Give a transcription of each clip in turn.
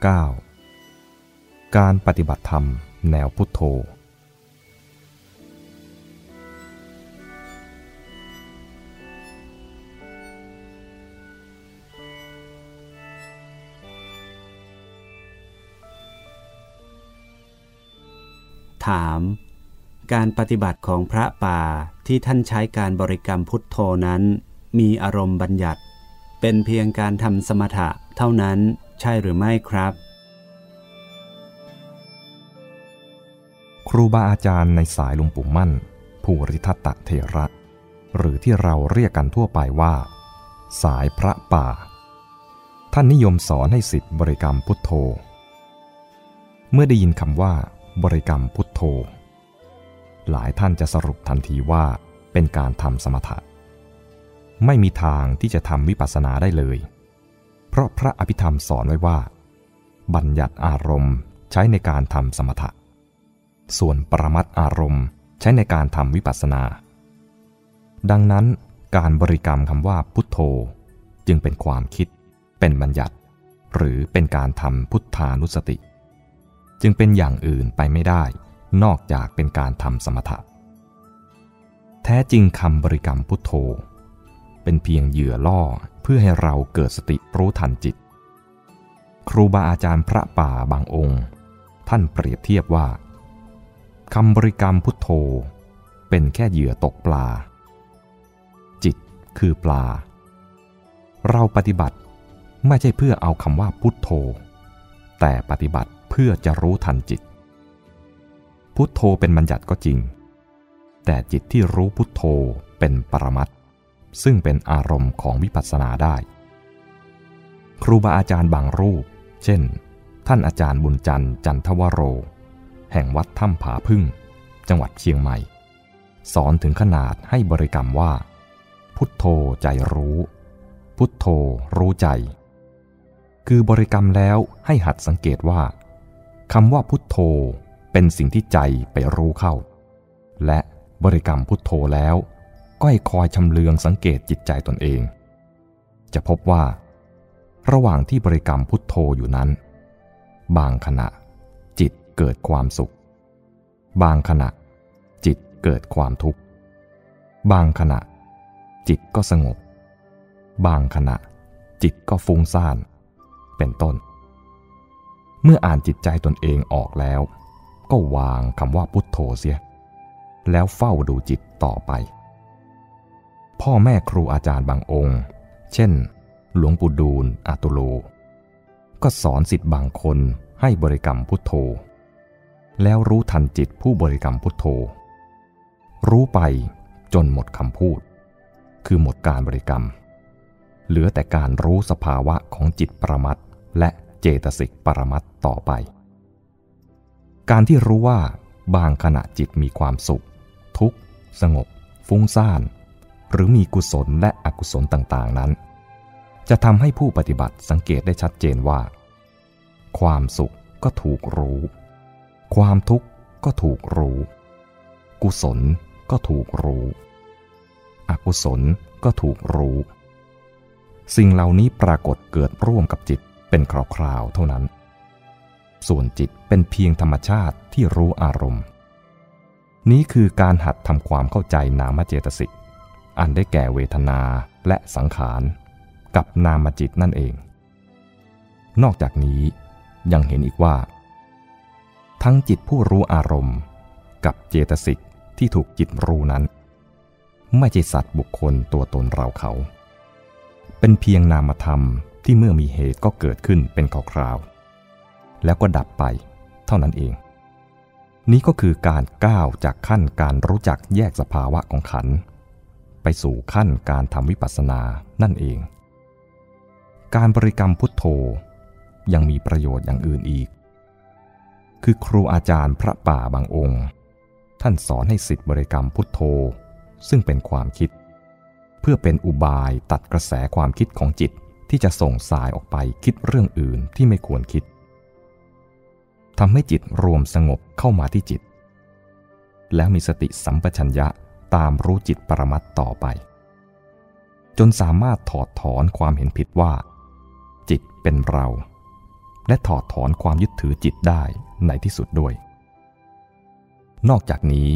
9. การปฏิบัติธรรมแนวพุทโธ ถาม การปฏิบัติของพระป่าที่ท่านใช้การบริกรรมพุทโธนั้น มีอารมณ์บัญญัติ เป็นเพียงการทำสมถะเท่านั้น ใช่หรือไม่ครับ ครูบาอาจารย์ในสายหลวงปู่มั่น ภูริทัตตะเทระ หรือที่เราเรียกกันทั่วไปว่า สายพระป่า ท่านนิยมสอนให้สิทธิ์บริกรรมพุทโธ เมื่อได้ยินคำว่า บริกรรมพุทโธ หลายท่านจะสรุปทันทีว่าเป็นการทำสมถะ ไม่มีทางที่จะทำวิปัสสนาได้เลย เพราะพระอภิธรรมสอนไว้ว่า บัญญัติอารมณ์ใช้ในการทำสมถะ ส่วนปรมัตอารมณ์ใช้ในการทำวิปัสสนา ดังนั้นการบริกรรมคำว่าพุทโธ จึงเป็นความคิด เป็นบัญญัติ หรือเป็นการทำพุทธานุสติ จึงเป็นอย่างอื่นไปไม่ได้ นอกจากเป็นการทำสมถะ แท้จริงคำบริกรรมพุทโธ เป็นเพียงเหยื่อล่อเพื่อให้เราเกิดสติรู้ทันจิต ครูบาอาจารย์พระป่าบางองค์ ท่านเปรียบเทียบว่าคำบริกรรมพุทโธ เป็นแค่เหยื่อตกปลา จิตคือปลา เราปฏิบัติไม่ใช่เพื่อเอาคำว่าพุทโธ แต่ปฏิบัติเพื่อจะรู้ทันจิต พุทโธเป็นบัญญัติก็จริง แต่จิตที่รู้พุทโธเป็นปรมัตถ์ ซึ่งเป็นอารมณ์ของวิปัสสนาได้ ครูบาอาจารย์บางรูป เช่น ท่านอาจารย์บุญจันทร์จันทวโร แห่งวัดถ้ำผาพึ่ง จังหวัดเชียงใหม่ สอนถึงขนาดให้บริกรรมว่า พุทโธใจรู้ พุทโธรู้ใจ คือบริกรรมแล้วให้หัดสังเกตว่าคำว่าพุทโธเป็นสิ่งที่ใจไปรู้เข้า และบริกรรมพุทโธแล้ว ก็ให้คอยชำเลืองสังเกตจิตใจตนเอง จะพบว่า ระหว่างที่บริกรรมพุทโธอยู่นั้น บางขณะจิตเกิดความสุข บางขณะจิตเกิดความทุกข์ บางขณะ จิตก็สงบ บางขณะ จิตก็ฟุ้งซ่าน เป็นต้น เมื่ออ่านจิตใจตนเองออกแล้ว ก็วางคำว่าพุทโธเสีย แล้วเฝ้าดูจิตต่อไป พ่อแม่ครูอาจารย์บางองค์ เช่น หลวงปู่ดูลอาตุโล ก็สอนสิทธิ์บางคนให้บริกรรมพุทโธ แล้วรู้ทันจิตผู้บริกรรมพุทโธ รู้ไปจนหมดคำพูด คือหมดการบริกรรม เหลือแต่การรู้สภาวะของจิตปรมัตและเจตสิกปรมัตถ์ต่อไป การที่รู้ว่าบางขณะจิตมีความสุข ทุกข์ สงบ ฟุ้งซ่าน หรือมีกุศลและอกุศลต่างๆนั้น จะทำให้ผู้ปฏิบัติสังเกตได้ชัดเจนว่า ความสุขก็ถูกรู้ ความทุกข์ก็ถูกรู้ กุศลก็ถูกรู้ อกุศลก็ถูกรู้ สิ่งเหล่านี้ปรากฏเกิดร่วมกับจิตเป็นคราวๆเท่านั้น ส่วนจิตเป็นเพียงธรรมชาติที่รู้อารมณ์ นี้คือการหัดทำความเข้าใจนามเจตสิก อันได้แก่เวทนาและสังขาร กับนามจิตนั่นเอง นอกจากนี้ยังเห็นอีกว่า ทั้งจิตผู้รู้อารมณ์ กับเจตสิกที่ถูกจิตรู้นั้น ไม่ใช่สัตว์บุคคลตัวตนเราเขา เป็นเพียงนามธรรมที่เมื่อมีเหตุก็เกิดขึ้นเป็นคราวๆแล้วก็ดับไปเท่านั้นเอง นี้ก็คือการก้าวจากขั้นการรู้จักแยกสภาวะของขัน ไปสู่ขั้นการทำวิปัสสนานั่นเอง การบริกรรมพุทโธยังมีประโยชน์อย่างอื่นอีก คือครูอาจารย์พระป่าบางองค์ ท่านสอนให้สิทธิบริกรรมพุทโธ ซึ่งเป็นความคิด เพื่อเป็นอุบายตัดกระแสความคิดของจิตที่จะส่งสายออกไปคิดเรื่องอื่นที่ไม่ควรคิดทำให้จิตรวมสงบเข้ามาที่จิต แล้วมีสติสัมปชัญญะ ตามรู้จิตปรมัตต่อไป จนสามารถถอดถอนความเห็นผิดว่า จิตเป็นเรา และถอดถอนความยึดถือจิตได้ในที่สุดด้วย นอกจากนี้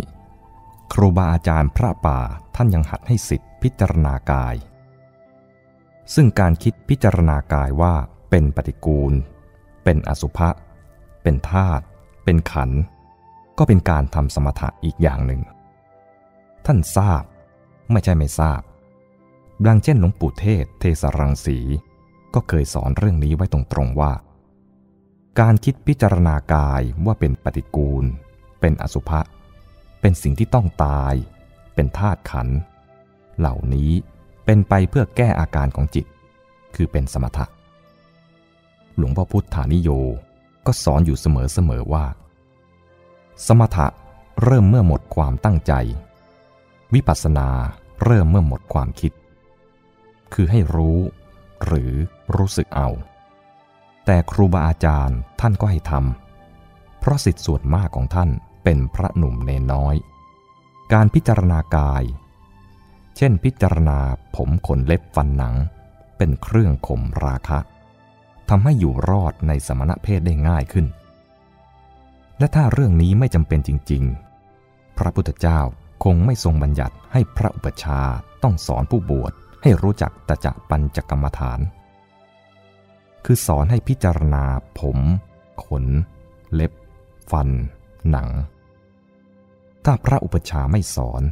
ครูบาอาจารย์พระป่าท่านยังหัดให้สิทธิพิจารณากาย ซึ่งการคิดพิจารณากายว่าเป็นปฏิกูล เป็นอสุภะเป็นธาตุเป็นขันธ์ก็เป็นการทำสมถะอีกอย่างหนึ่ง ท่านทราบ ไม่ใช่ไม่ทราบ ดังเช่นหลวงปู่เทศ เทสรังสี ก็เคยสอนเรื่องนี้ไว้ตรงๆว่า การคิดพิจารณากายว่าเป็นปฏิกูล เป็นอสุภะ เป็นสิ่งที่ต้องตาย เป็นธาตุขัน เหล่านี้เป็นไปเพื่อแก้อาการของจิต คือเป็นสมถะ หลวงพ่อพุทธานิโยก็สอนอยู่เสมอๆว่า สมถะเริ่มเมื่อหมดความตั้งใจ วิปัสสนาเริ่มเมื่อหมดความคิด คือให้รู้ หรือรู้สึกเอา แต่ครูบาอาจารย์ท่านก็ให้ทำเพราะสิทธิส่วนมากของท่านเป็นพระหนุ่มเนน้อย การพิจารณากาย เช่นพิจารณาผมขนเล็บฟันหนัง เป็นเครื่องข่มราคะทำให้อยู่รอดในสมณะเพศได้ง่ายขึ้น และถ้าเรื่องนี้ไม่จำเป็นจริง ๆ พระพุทธเจ้า คงไม่ทรงบัญญัติให้พระอุปชาต้องสอนผู้บวชให้รู้จักตจะปัญจกรรมฐาน คือสอนให้พิจารณาผม ขน เล็บ ฟัน หนัง ถ้าพระอุปชาไม่สอน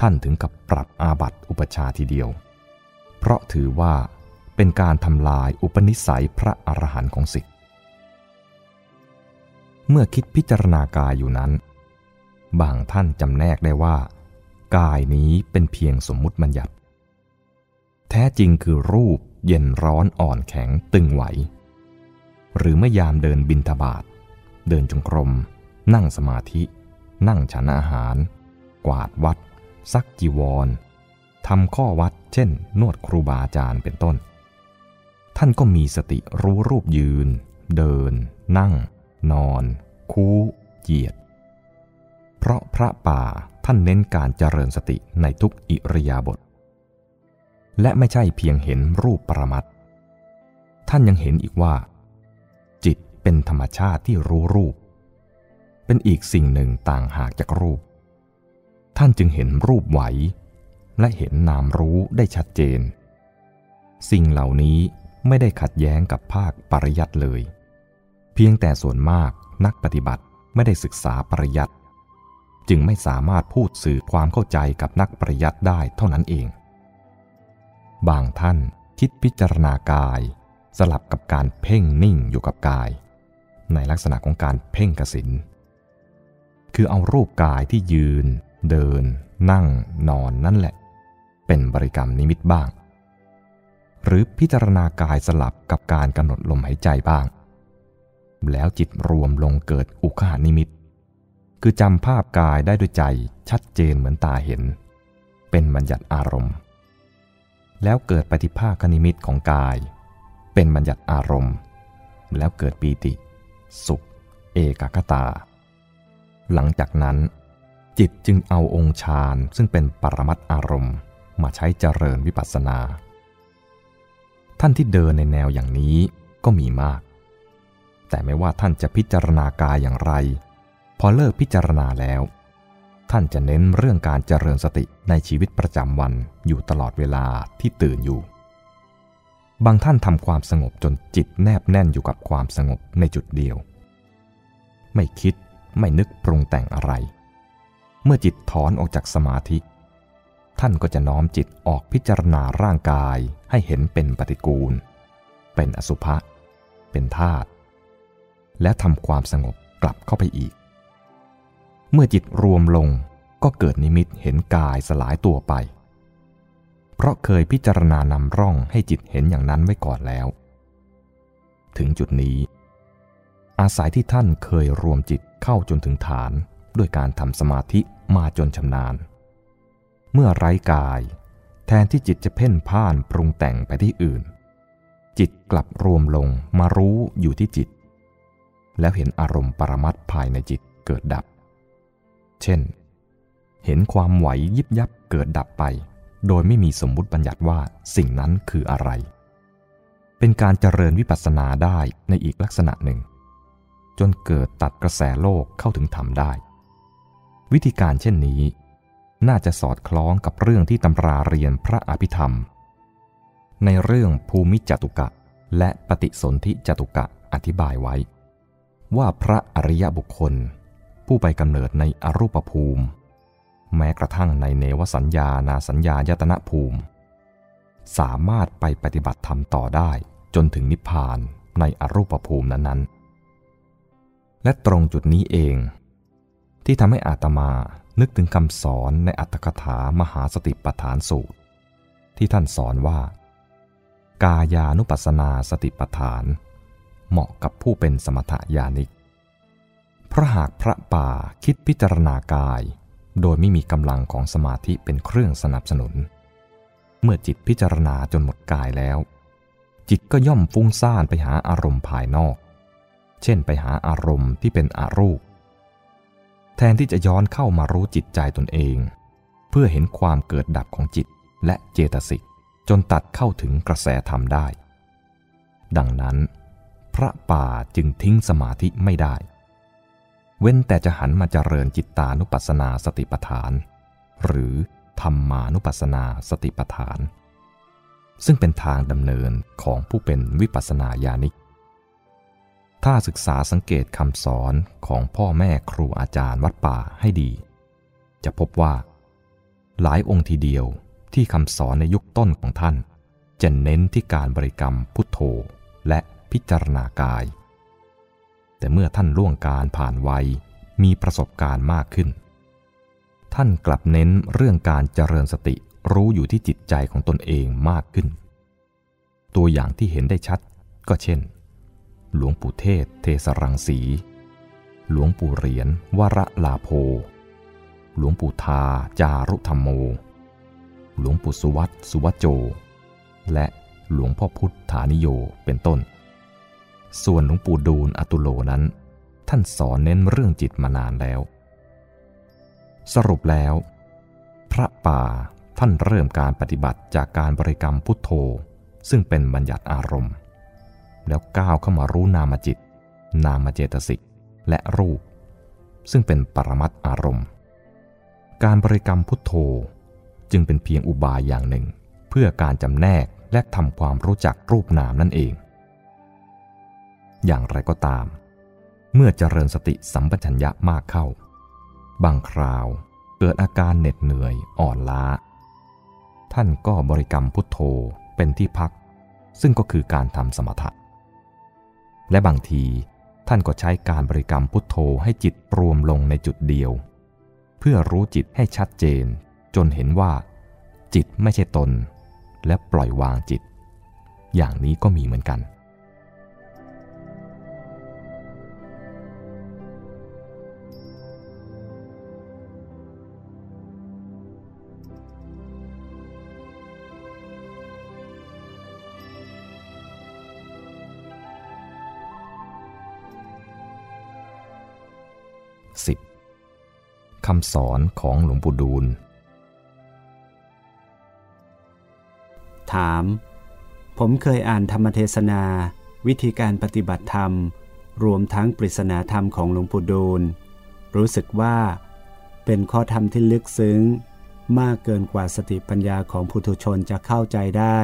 ท่านถึงกับปรับอาบัติอุปชาทีเดียว เพราะถือว่าเป็นการทำลายอุปนิสัยพระอรหันต์ของสิทธิ์เมื่อคิดพิจารณากายอยู่นั้น บางท่านจำแนกได้ว่า กายนี้เป็นเพียงสมมุติบัญญัติ แท้จริงคือรูปเย็นร้อนอ่อนแข็งตึงไหว หรือเมื่อยามเดินบินทบาทเดินจงกรม นั่งสมาธิ นั่งฉันอาหาร กวาดวัด ซักจีวรทำข้อวัด เช่น นวดครูบาอาจารย์เป็นต้น ท่านก็มีสติรู้รูปยืน เดิน นั่ง นอน คูเหยียด เพราะพระป่าท่านเน้นการเจริญสติในทุกอิริยาบถและไม่ใช่เพียงเห็นรูปปรมัตท่านยังเห็นอีกว่า จิตเป็นธรรมชาติที่รู้รูป เป็นอีกสิ่งหนึ่งต่างหากจากรูป ท่านจึงเห็นรูปไหว และเห็นนามรู้ได้ชัดเจน สิ่งเหล่านี้ไม่ได้ขัดแย้งกับภาคปริยัติเลย เพียงแต่ส่วนมากนักปฏิบัติไม่ได้ศึกษาปริยัติ จึงไม่สามารถพูดสื่อความเข้าใจกับนักปริยัติได้เท่านั้นเอง บางท่านคิดพิจารณากาย สลับกับการเพ่งนิ่งอยู่กับกาย ในลักษณะของการเพ่งกสินคือเอารูปกายที่ยืน เดิน นั่ง นอนนั่นแหละ เป็นบริกรรมนิมิตบ้าง หรือพิจารณากายสลับกับการกำหนดลมหายใจบ้าง แล้วจิตรวมลงเกิดอุคหานิมิต คือจำภาพกายได้ด้วยใจชัดเจนเหมือนตาเห็น เป็นบัญญัติอารมณ์ แล้วเกิดปฏิภาคนิมิตของกาย เป็นบัญญัติอารมณ์ แล้วเกิดปีติ สุข เอกคตา หลังจากนั้น จิตจึงเอาองค์ฌานซึ่งเป็นปรมัตอารมณ์ มาใช้เจริญวิปัสสนา ท่านที่เดินในแนวอย่างนี้ก็มีมาก แต่ไม่ว่าท่านจะพิจารณากายอย่างไร พอเลิกพิจารณาแล้ว ท่านจะเน้นเรื่องการเจริญสติในชีวิตประจำวันอยู่ตลอดเวลาที่ตื่นอยู่ บางท่านทำความสงบจนจิตแนบแน่นอยู่กับความสงบในจุดเดียว ไม่คิดไม่นึกปรุงแต่งอะไร เมื่อจิตถอนออกจากสมาธิ ท่านก็จะน้อมจิตออกพิจารณาร่างกายให้เห็นเป็นปฏิกูล เป็นอสุภะเป็นธาตุและทำความสงบกลับเข้าไปอีก เมื่อจิตรวมลงก็เกิดนิมิตเห็นกายสลายตัวไป เพราะเคยพิจารณานำร่องให้จิตเห็นอย่างนั้นไว้ก่อนแล้ว ถึงจุดนี้ อาศัยที่ท่านเคยรวมจิตเข้าจนถึงฐานด้วยการทำสมาธิมาจนชำนาญ เมื่อไร้กาย แทนที่จิตจะเพ่นพ่านปรุงแต่งไปที่อื่น จิตกลับรวมลงมารู้อยู่ที่จิต แล้วเห็นอารมณ์ปรมัตภายในจิตเกิดดับ เช่น เห็นความไหวยิบยับเกิดดับไป โดยไม่มีสมมุติบัญญัติว่าสิ่งนั้นคืออะไร เป็นการเจริญวิปัสสนาได้ในอีกลักษณะหนึ่ง จนเกิดตัดกระแสโลกเข้าถึงธรรมได้ วิธีการเช่นนี้ น่าจะสอดคล้องกับเรื่องที่ตำราเรียนพระอภิธรรม ในเรื่องภูมิจตุกะและปฏิสนธิจตุกะอธิบายไว้ ว่าพระอริยบุคคล ผู้ไปกำเนิดในอรูปภูมิ แม้กระทั่งในเนวสัญญานาสัญญายตนะภูมิ สามารถไปปฏิบัติธรรมต่อได้จนถึงนิพพานในอรูปภูมินั้นๆ และตรงจุดนี้เอง ที่ทำให้อาตมานึกถึงคำสอนในอัตถกถามหาสติปัฏฐานสูตร ที่ท่านสอนว่า กายานุปัสสนาสติปัฏฐาน เหมาะกับผู้เป็นสมถยานิก เพราะหากพระป่าคิดพิจารณากาย โดยไม่มีกำลังของสมาธิเป็นเครื่องสนับสนุน เมื่อจิตพิจารณาจนหมดกายแล้ว จิตก็ย่อมฟุ้งซ่านไปหาอารมณ์ภายนอก เช่นไปหาอารมณ์ที่เป็นอารูป แทนที่จะย้อนเข้ามารู้จิตใจตนเอง เพื่อเห็นความเกิดดับของจิตและเจตสิกจนตัดเข้าถึงกระแสธรรมได้ ดังนั้น พระป่าจึงทิ้งสมาธิไม่ได้ เว้นแต่จะหันมาเจริญจิตตานุปัสสนาสติปัฏฐาน หรือธรรมานุปัสสนาสติปัฏฐาน ซึ่งเป็นทางดำเนินของผู้เป็นวิปัสสนาญาณิก ถ้าศึกษาสังเกตคำสอนของพ่อแม่ครูอาจารย์วัดป่าให้ดี จะพบว่า หลายองค์ทีเดียวที่คำสอนในยุคต้นของท่านจะเน้นที่การบริกรรมพุทโธและพิจารณากาย แต่เมื่อท่านล่วงการผ่านวัยมีประสบการณ์มากขึ้น ท่านกลับเน้นเรื่องการเจริญสติรู้อยู่ที่จิตใจของตนเองมากขึ้น ตัวอย่างที่เห็นได้ชัดก็เช่น หลวงปู่เทศ เทสรังสี หลวงปู่เหรียญวระลาโพ หลวงปู่ทา จารุธรรมโม หลวงปู่สุวัตสุวัจโจ และหลวงพ่อพุทธานิโยเป็นต้น ส่วนหลวงปู่ดูลอตุโลนั้น ท่านสอนเน้นเรื่องจิตมานานแล้ว สรุปแล้ว พระป่าท่านเริ่มการปฏิบัติจากการบริกรรมพุทโธ ซึ่งเป็นบัญญัติอารมณ์ แล้วก้าวเข้ามารู้นามจิต นามเจตสิกและรูป ซึ่งเป็นปรมัตอารมณ์ การบริกรรมพุทโธจึงเป็นเพียงอุบายอย่างหนึ่ง เพื่อการจำแนกและทำความรู้จักรูปนามนั่นเอง อย่างไรก็ตาม เมื่อเจริญสติสัมปชัญญะมากเข้า บางคราวเกิดอาการเหน็ดเหนื่อยอ่อนล้า ท่านก็บริกรรมพุทโธเป็นที่พัก ซึ่งก็คือการทำสมถะ และบางทีท่านก็ใช้การบริกรรมพุทโธให้จิตรวมลงในจุดเดียว เพื่อรู้จิตให้ชัดเจน จนเห็นว่า จิตไม่ใช่ตน และปล่อยวางจิต อย่างนี้ก็มีเหมือนกัน คำสอนของหลวงปู่ดูล ถาม ผมเคยอ่านธรรมเทศนา วิธีการปฏิบัติธรรม รวมทั้งปริศนาธรรมของหลวงปู่ดูล รู้สึกว่า เป็นข้อธรรมที่ลึกซึ้ง มากเกินกว่าสติปัญญาของผู้ทุชนจะเข้าใจได้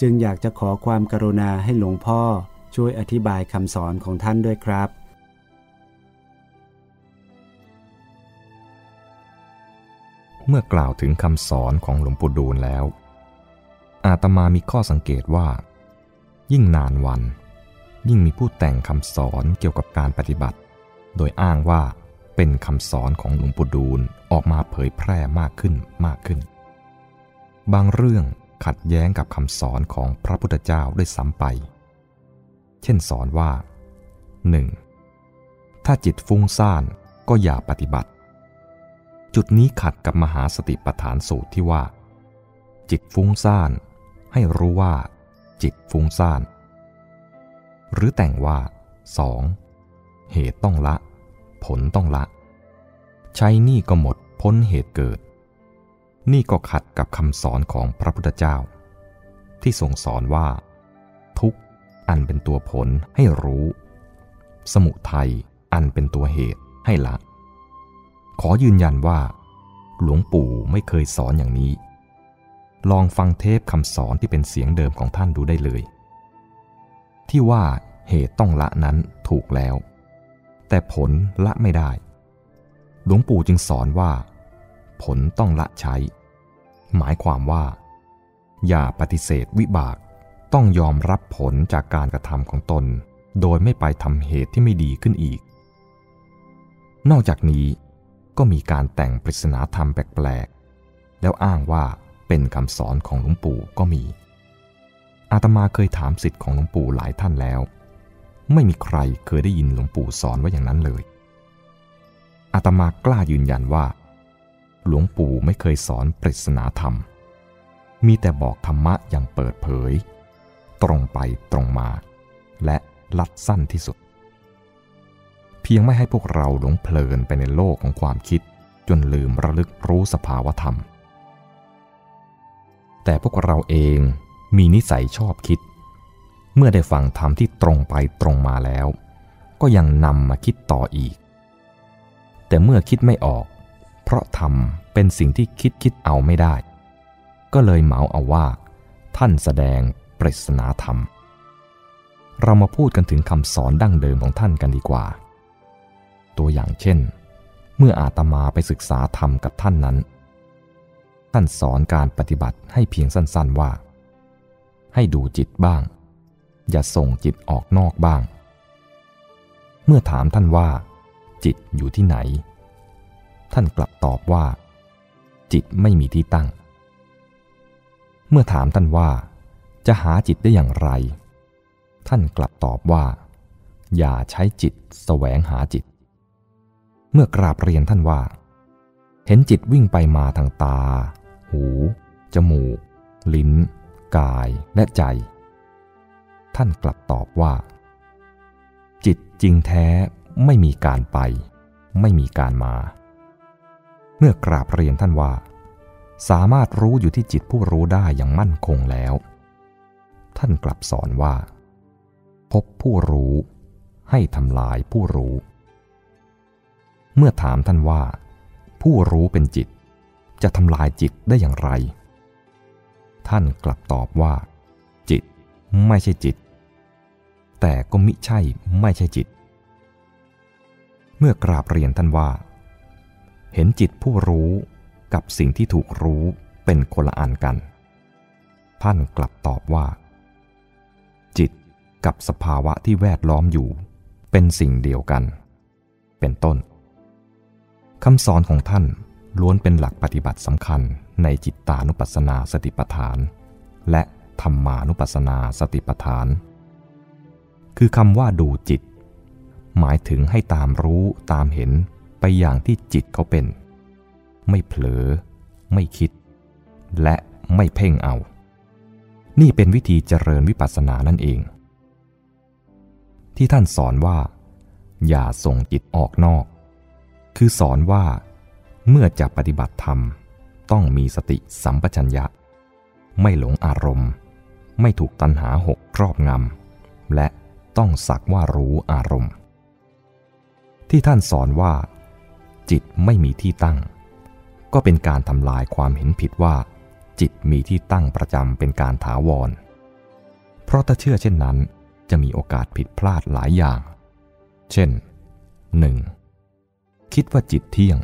จึงอยากจะขอความกรุณาให้หลวงพ่อช่วยอธิบายคำสอนของท่านด้วยครับ เมื่อกล่าวถึงคำสอนของหลวงปู่ดูลแล้ว อาตมามีข้อสังเกตว่า ยิ่งนานวัน ยิ่งมีผู้แต่งคำสอนเกี่ยวกับการปฏิบัติ โดยอ้างว่าเป็นคำสอนของหลวงปู่ดูลออกมาเผยแพร่มากขึ้นมากขึ้น บางเรื่องขัดแย้งกับคำสอนของพระพุทธเจ้าด้วยซ้ำไป เช่นสอนว่า 1. ถ้าจิตฟุ้งซ่านก็อย่าปฏิบัติ จุดนี้ขัดกับมหาสติปัฏฐานสูตรที่ว่า จิตฟุ้งซ่าน ให้รู้ว่า จิตฟุ้งซ่าน หรือแต่งว่า 2. เหตุต้องละ ผลต้องละ ใช้นี่ก็หมดพ้นเหตุเกิด นี่ก็ขัดกับคำสอนของพระพุทธเจ้า ที่ทรงสอนว่า ทุกอันเป็นตัวผลให้รู้ สมุทัยอันเป็นตัวเหตุให้ละ ขอยืนยันว่า หลวงปู่ไม่เคยสอนอย่างนี้ ลองฟังเทปคำสอนที่เป็นเสียงเดิมของท่านดูได้เลย ที่ว่าเหตุต้องละนั้นถูกแล้ว แต่ผลละไม่ได้ หลวงปู่จึงสอนว่า ผลต้องละใช้ หมายความว่า อย่าปฏิเสธวิบากต้องยอมรับผลจากการกระทำของตน โดยไม่ไปทำเหตุที่ไม่ดีขึ้นอีก นอกจากนี้ ก็มีการแต่งปริศนาธรรมแปลกๆ แล้วอ้างว่าเป็นคำสอนของหลวงปู่ก็มี อาตมาเคยถามสิทธิ์ของหลวงปู่หลายท่านแล้ว ไม่มีใครเคยได้ยินหลวงปู่สอนว่าอย่างนั้นเลย อาตมากล้ายืนยันว่า หลวงปู่ไม่เคยสอนปริศนาธรรม มีแต่บอกธรรมะอย่างเปิดเผย ตรงไปตรงมา และลัดสั้นที่สุด เพียงไม่ให้พวกเราหลงเพลินไปในโลกของความคิด จนลืมระลึกรู้สภาวธรรม แต่พวกเราเองมีนิสัยชอบคิด เมื่อได้ฟังธรรมที่ตรงไปตรงมาแล้ว ก็ยังนำมาคิดต่ออีก แต่เมื่อคิดไม่ออก เพราะธรรมเป็นสิ่งที่คิดคิดเอาไม่ได้ ก็เลยเหมาเอาว่า ท่านแสดงปริศนาธรรม เรามาพูดกันถึงคำสอนดั้งเดิมของท่านกันดีกว่า ตัวอย่างเช่น เมื่ออาตมาไปศึกษาธรรมกับท่านนั้น ท่านสอนการปฏิบัติให้เพียงสั้นๆว่า ให้ดูจิตบ้าง อย่าส่งจิตออกนอกบ้าง เมื่อถามท่านว่า จิตอยู่ที่ไหน ท่านกลับตอบว่า จิตไม่มีที่ตั้ง เมื่อถามท่านว่า จะหาจิตได้อย่างไร ท่านกลับตอบว่าอย่าใช้จิตแสวงหาจิต เมื่อกราบเรียนท่านว่า เห็นจิตวิ่งไปมาทางตา หู จมูก ลิ้น กายและใจ ท่านกลับตอบว่า จิตจริงแท้ไม่มีการไป ไม่มีการมา เมื่อกราบเรียนท่านว่า สามารถรู้อยู่ที่จิตผู้รู้ได้อย่างมั่นคงแล้ว ท่านกลับสอนว่า พบผู้รู้ให้ทำลายผู้รู้ เมื่อถามท่านว่า ผู้รู้เป็นจิต จะทำลายจิตได้อย่างไร ท่านกลับตอบว่า จิตไม่ใช่จิต แต่ก็มิใช่ไม่ใช่จิต เมื่อกราบเรียนท่านว่า เห็นจิตผู้รู้กับสิ่งที่ถูกรู้เป็นคนละอันกัน ท่านกลับตอบว่า จิตกับสภาวะที่แวดล้อมอยู่ เป็นสิ่งเดียวกัน เป็นต้น คำสอนของท่านล้วนเป็นหลักปฏิบัติสำคัญในจิตตานุปัสสนาสติปัฏฐาน และธรรมานุปัสสนาสติปัฏฐาน คือคำว่าดูจิต หมายถึงให้ตามรู้ตามเห็นไปอย่างที่จิตเขาเป็น ไม่เผลอ ไม่คิด และไม่เพ่งเอา นี่เป็นวิธีเจริญวิปัสสนานั่นเอง ที่ท่านสอนว่า อย่าส่งจิตออกนอก คือสอนว่า เมื่อจะปฏิบัติธรรม ต้องมีสติสัมปชัญญะ ไม่หลงอารมณ์ ไม่ถูกตัณหาหกครอบงำและต้องสักว่ารู้อารมณ์ ที่ท่านสอนว่า จิตไม่มีที่ตั้ง ก็เป็นการทำลายความเห็นผิดว่า จิตมีที่ตั้งประจำเป็นการถาวร เพราะถ้าเชื่อเช่นนั้นจะมีโอกาสผิดพลาดหลายอย่าง เช่น 1. คิดว่าจิตเที่ยง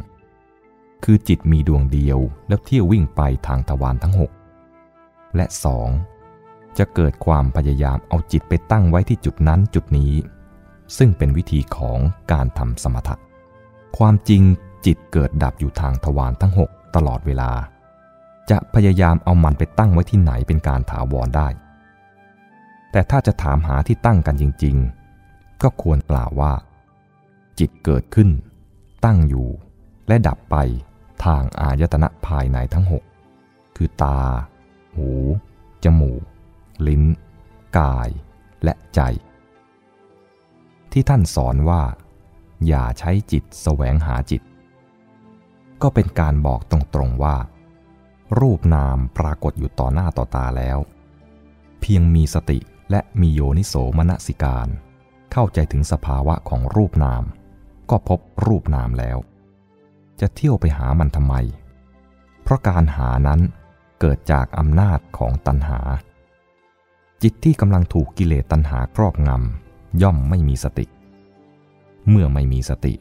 คือจิตมีดวงเดียวแล้วเที่ยววิ่งไปทางทวารทั้ง6และ 2. จะเกิดความพยายามเอาจิตไปตั้งไว้ที่จุดนั้นจุดนี้ ซึ่งเป็นวิธีของการทำสมถะ ความจริงจิตเกิดดับอยู่ทางทวารทั้ง6ตลอดเวลา จะพยายามเอามันไปตั้งไว้ที่ไหนเป็นการถาวรได้ แต่ถ้าจะถามหาที่ตั้งกันจริง ๆ ก็ควรกล่าวว่า จิตเกิดขึ้น ตั้งอยู่ และดับไปทางอายตนะภายในทั้งหกคือตา หู จมูก ลิ้น กาย และใจ ที่ท่านสอนว่า อย่าใช้จิตแสวงหาจิต ก็เป็นการบอกตรงๆว่า รูปนามปรากฏอยู่ต่อหน้าต่อตาแล้ว เพียงมีสติและมีโยนิโสมนสิการ เข้าใจถึงสภาวะของรูปนาม ก็พบรูปนามแล้ว จะเที่ยวไปหามันทำไม เพราะการหานั้นเกิดจากอำนาจของตัณหา จิตที่กำลังถูกกิเลสตัณหาครอบงำย่อมไม่มีสติ เมื่อไม่มีสติ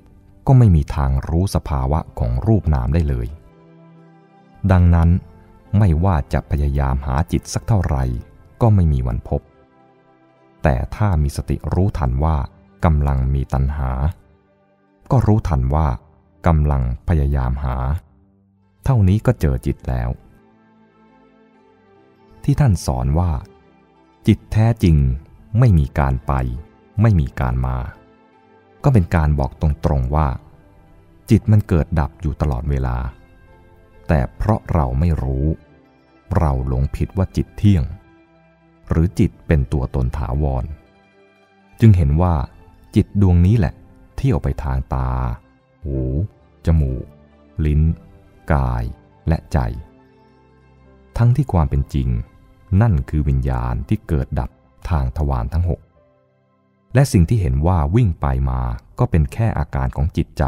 ก็ไม่มีทางรู้สภาวะของรูปนามได้เลย ดังนั้นไม่ว่าจะพยายามหาจิตสักเท่าไหร่ก็ไม่มีวันพบ แต่ถ้ามีสติรู้ทันว่ากำลังมีตัณหา ก็รู้ทันว่ากำลังพยายามหา เท่านี้ก็เจอจิตแล้ว ที่ท่านสอนว่า จิตแท้จริงไม่มีการไป ไม่มีการมา ก็เป็นการบอกตรงๆว่า จิตมันเกิดดับอยู่ตลอดเวลา แต่เพราะเราไม่รู้ เราหลงผิดว่าจิตเที่ยง หรือจิตเป็นตัวตนถาวร จึงเห็นว่าจิตดวงนี้แหละ ที่ยวไปทางตา หู จมูก ลิ้น กาย และใจ ทั้งที่ความเป็นจริง นั่นคือวิญญาณที่เกิดดับทางทวารทั้งหกและสิ่งที่เห็นว่าวิ่งไปมาก็เป็นแค่อาการของจิตใจ